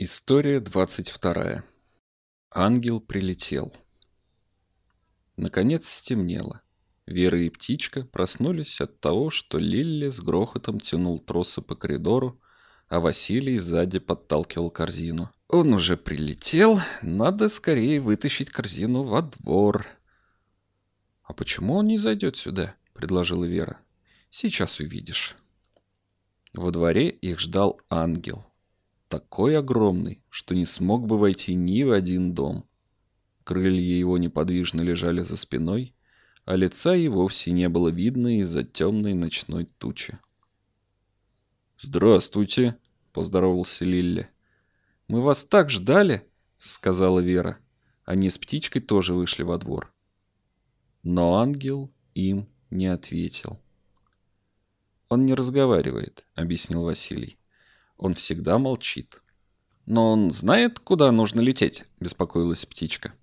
История 22. Ангел прилетел. Наконец стемнело. Вера и птичка проснулись от того, что Лилли с грохотом тянул тросы по коридору, а Василий сзади подталкивал корзину. Он уже прилетел, надо скорее вытащить корзину во двор. «А почему он не зайдет сюда?» — предложила Вера. «Сейчас увидишь». Во дворе их ждал ангел такой огромный, что не смог бы войти ни в один дом. Крылья его неподвижно лежали за спиной, а лица и вовсе не было видно из-за темной ночной тучи. «Здравствуйте», — поздоровался Лилли. «Мы вас так ждали», — сказала Вера. Они с птичкой тоже вышли во двор. Но ангел им не ответил. «Он не разговаривает», — объяснил Василий. Он всегда молчит. «Но он знает, куда нужно лететь?» – беспокоилась птичка.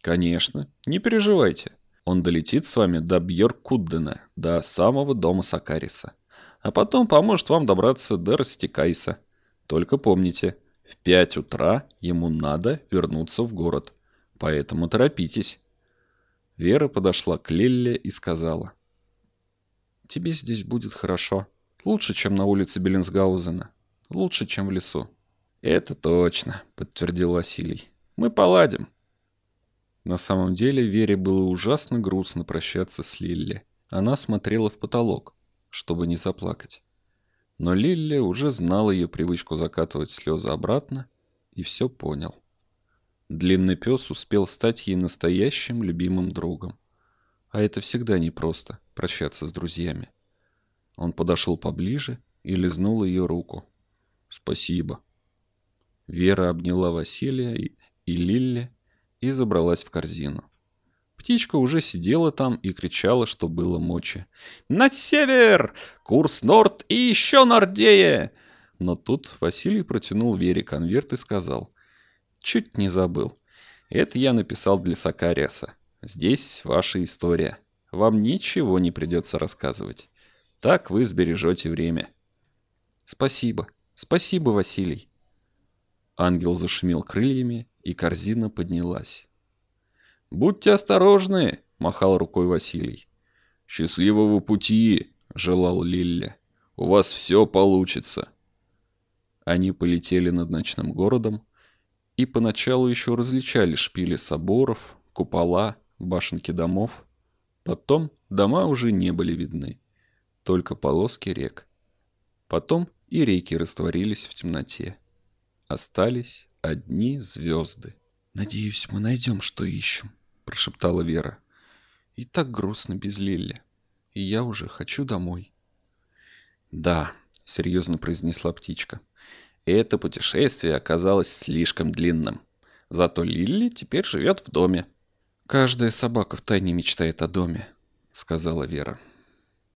«Конечно, не переживайте. Он долетит с вами до Бьеркуддена, до самого дома Сакариса. А потом поможет вам добраться до Растекайса. Только помните, в пять утра ему надо вернуться в город. Поэтому торопитесь». Вера подошла к Лилле и сказала. «Тебе здесь будет хорошо. Лучше, чем на улице Беллинсгаузена. Лучше, чем в лесу. Это точно, подтвердил Василий. Мы поладим. На самом деле Вере было ужасно грустно прощаться с Лилли. Она смотрела в потолок, чтобы не заплакать. Но Лилли уже знал ее привычку закатывать слезы обратно и все понял. Длинный пес успел стать ей настоящим любимым другом. А это всегда непросто – прощаться с друзьями. Он подошел поближе и лизнул ее руку. «Спасибо». Вера обняла Василия и, и Лилли и забралась в корзину. Птичка уже сидела там и кричала, что было мочи. «На север! Курс норд и еще нордее!» Но тут Василий протянул Вере конверт и сказал. «Чуть не забыл. Это я написал для Сакариаса. Здесь ваша история. Вам ничего не придется рассказывать. Так вы сбережете время. Спасибо. Спасибо, Василий. Ангел зашумел крыльями, и корзина поднялась. «Будьте осторожны!» — махал рукой Василий. «Счастливого пути!» — желал Лилля. «У вас все получится!» Они полетели над ночным городом и поначалу еще различали шпили соборов, купола, башенки домов. Потом дома уже не были видны только полоски рек. Потом и реки растворились в темноте. Остались одни звезды. «Надеюсь, мы найдем, что ищем», — прошептала Вера. «И так грустно без Лилли. И я уже хочу домой». «Да», — серьезно произнесла птичка. «Это путешествие оказалось слишком длинным. Зато Лилли теперь живет в доме». «Каждая собака втайне мечтает о доме», — сказала Вера.